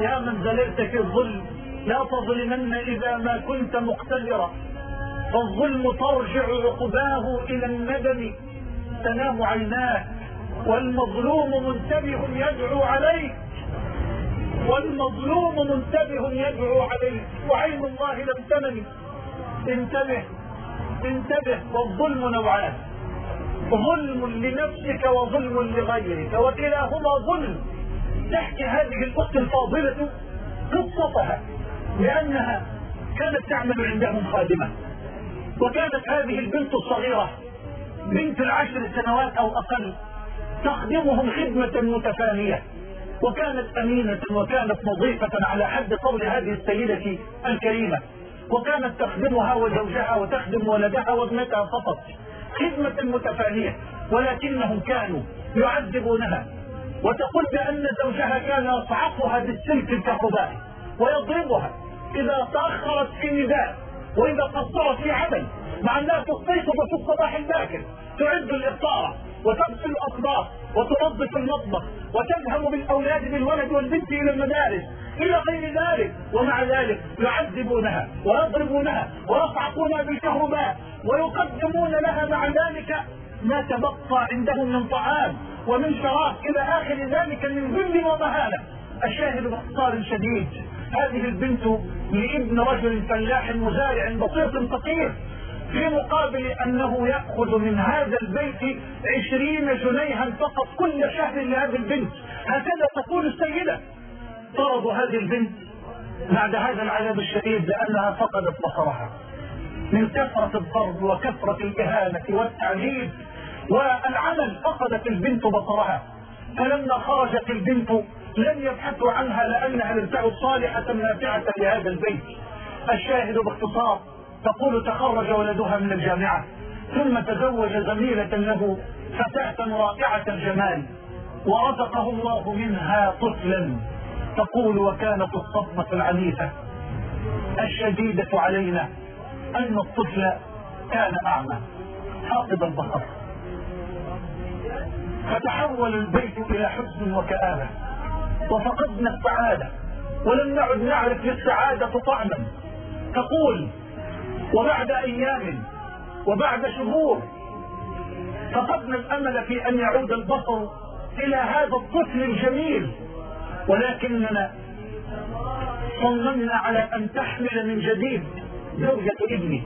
يا من زللت في الظلم لا تظلمن إذا ما كنت مقتدرا. فالظلم ترجع عقباه إلى الندم تنام عيناه. والمظلوم منتبه يدعو عليه والمظلوم منتبه يدعو عليه. وعين الله لم تنم. انتبه انتبه. والظلم نوعان. ظلم لنفسك وظلم لغيرك وكلاهما ظلم. تحكي هذه الأخت الفاضلة قصتها لأنها كانت تعمل عندهم خادمة. وكانت هذه البنت الصغيرة بنت العشر سنوات أو أقل تخدمهم خدمة متفانية وكانت أمينة وكانت نظيفة على حد قول هذه السيدة الكريمة. وكانت تخدمها وزوجها وتخدم ولدها وابنتها فقط خدمة متفانية ولكنهم كانوا يعذبونها. وتقول بأن زوجها كان يصعقها بالسلك الكهربائي ويضربها إذا تأخرت في نداء وإذا قصرت في عمل مع أنها تستيقظ في الصباح الباكر تعد الإفطار وتغسل الأطباق وتنظف المطبخ وتذهب بالأولاد بالولد والبنت إلى المدارس إلى غير ذلك ومع ذلك يعذبونها ويضربونها ويصعقونها بالكهرباء ويقدمون لها مع ذلك ما تبقى عندهم من طعام. ومن شراب إلى آخر ذلك من ذل ومهانة الشاهد باختصار شديد. هذه البنت لابن رجل فلاح مزارع بسيط فقير في مقابل أنه يأخذ من هذا البيت عشرين جنيها فقط كل شهر لهذه البنت. هكذا تقول السيدة. طردوا هذه البنت بعد هذا العذاب الشديد لأنها فقدت بصرها. من كثرة الضرب وكثرة الإهانة والتعذيب والعمل فقدت البنت بصرها. فلما خرجت البنت لم يبحثوا عنها لأنها تعد صالحة نافعة لهذا البيت. الشاهد باختصار تقول تخرج ولدها من الجامعة ثم تزوج زميلة له فتاة رائعة الجمال ورزقه الله منها طفلا. تقول وكانت الصدمة العنيفة. الشديدة علينا أن الطفل كان أعمى. فاقد البصر. فتحول البيت إلى حزن وكآبة. وفقدنا السعادة. ولم نعد نعرف للسعادة طعما. تقول وبعد أيام وبعد شهور فقدنا الأمل في أن يعود البصر إلى هذا الطفل الجميل. ولكننا صممنا على أن تحمل من جديد زوجة ابني.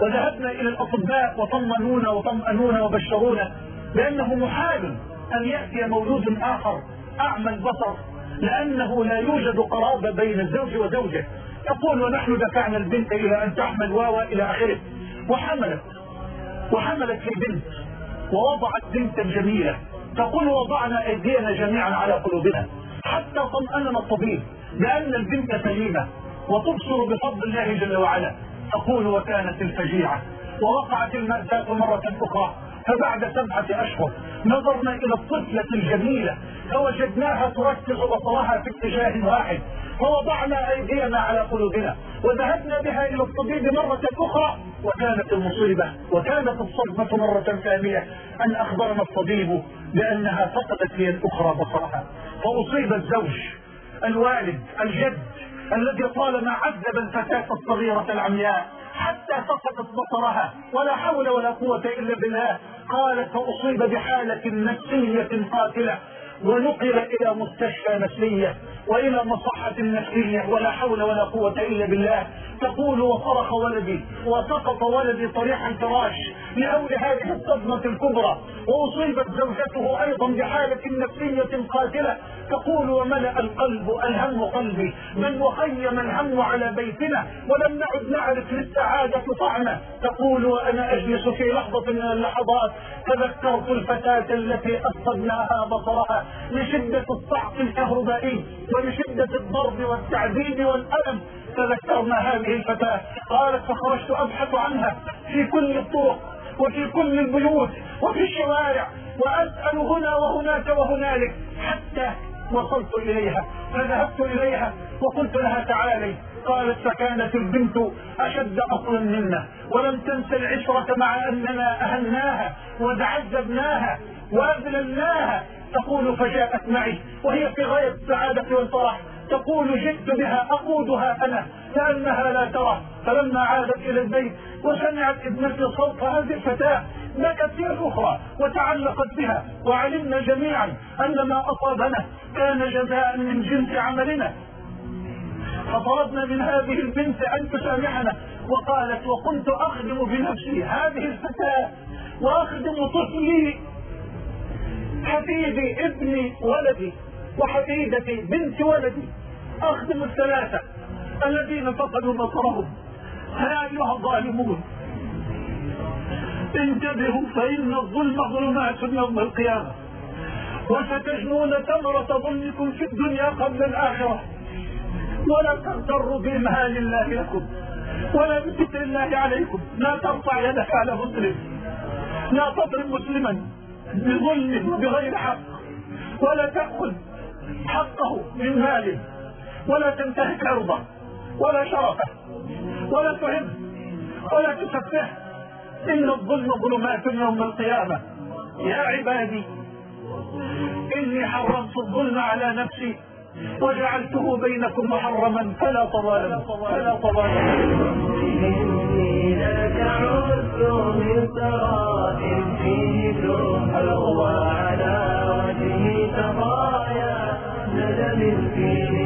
وذهبنا إلى الأطباء وطمنونا وطمأنونا وبشرونا. بأنه محال أن يأتي مولود آخر أعمى البصر لأنه لا يوجد قرابة بين الزوج وزوجه. تقول ونحن دفعنا البنت إلى أن تحمل واوا إلى آخره. وحملت وحملت في بنت ووضعت بنتا جميلة. تقول وضعنا أيدينا جميعا على قلوبنا. حتى طمأننا الطبيب لأن البنت سليمة وتبصر بفضل الله جل وعلا. تقول وكانت الفجيعة ووقعت المأساة مرة أخرى. فبعد سبعة أشهر نظرنا إلى الطفلة الجميلة فوجدناها تركز بصرها في اتجاه واحد فوضعنا أيدينا على قلوبنا وذهبنا بها إلى الطبيب مرة أخرى وكانت المصيبة وكانت الصدمة مرة ثانية أن أخبرنا الطبيب بأنها فقدت هي الأخرى بصرها فأصيب الزوج الوالد الجد الذي طالما عذب الفتاة الصغيرة العمياء حتى فقدت بصرها ولا حول ولا قوة إلا بالله قالت فأصيب بحالة نفسية قاتلة ونقل إلى مستشفى نفسية وإلى مصحة نفسية ولا حول ولا قوة إلا بالله. تقول وصرخ ولدي وسقط ولدي طريح الفراش لأول هذه الصدمة الكبرى وأصيبت زوجته أيضا بحالة نفسية قاتلة. تقول وملأ القلب الهم قلبي بل وخيم الهم على بيتنا ولم نعد نعرف للسعادة طعمه. تقول وأنا أجلس في لحظة من اللحظات تذكرت الفتاة التي أفقدناها بصرها لشدة الصعق الكهربائي ولشدة الضرب والتعذيب والألم تذكرنا هذه الفتاة. قالت فخرجت أبحث عنها في كل الطرق وفي كل البيوت وفي الشوارع وأسأل هنا وهناك وهنالك حتى وصلت إليها. فذهبت إليها وقلت لها تعالي. قالت فكانت البنت أشد أصلا منا ولم تنس العشرة مع أننا أهلناها وتعذبناها وأذللناها تقول فجاءت معي وهي في غاية السعادة والفرح. تقول جئت بها أقودها أنا كأنها لا ترى. فلما عادت إلى البيت وسمعت ابنتي صوت هذه الفتاة بكت هي الأخرى وتعلقت بها. وعلمنا جميعا أن ما أصابنا كان جزاء من جنس عملنا. فطلبنا من هذه البنت أن تسامحنا. وقالت وكنت أخدم بنفسي هذه الفتاة وأخدم طفلي. حفيدي ابني ولدي وحفيدتي بنت ولدي. أخدم الثلاثة الذين فقدوا بصرهم يا أيها الظالمون؟ انتبهوا فإن الظلم ظلمات يوم القيامة. وستجنون ثمرة ظلمكم في الدنيا قبل الآخرة. ولا تغتروا بإمهال الله لكم ولا بستر الله عليكم. لا ترفع يدك على مسلم. لا تضرب مسلما. بظلم بغير حق. ولا تأخذ حقه من ماله ولا تنتهك عرضه ولا شرفه ولا تهم ولا تسفه إن الظلم ظلمات يوم القيامة. يا عبادي إني حرمت الظلم على نفسي وجعلته بينكم محرما. فلا تظالموا فلا تظالموا وعلى وجهه ندم فيه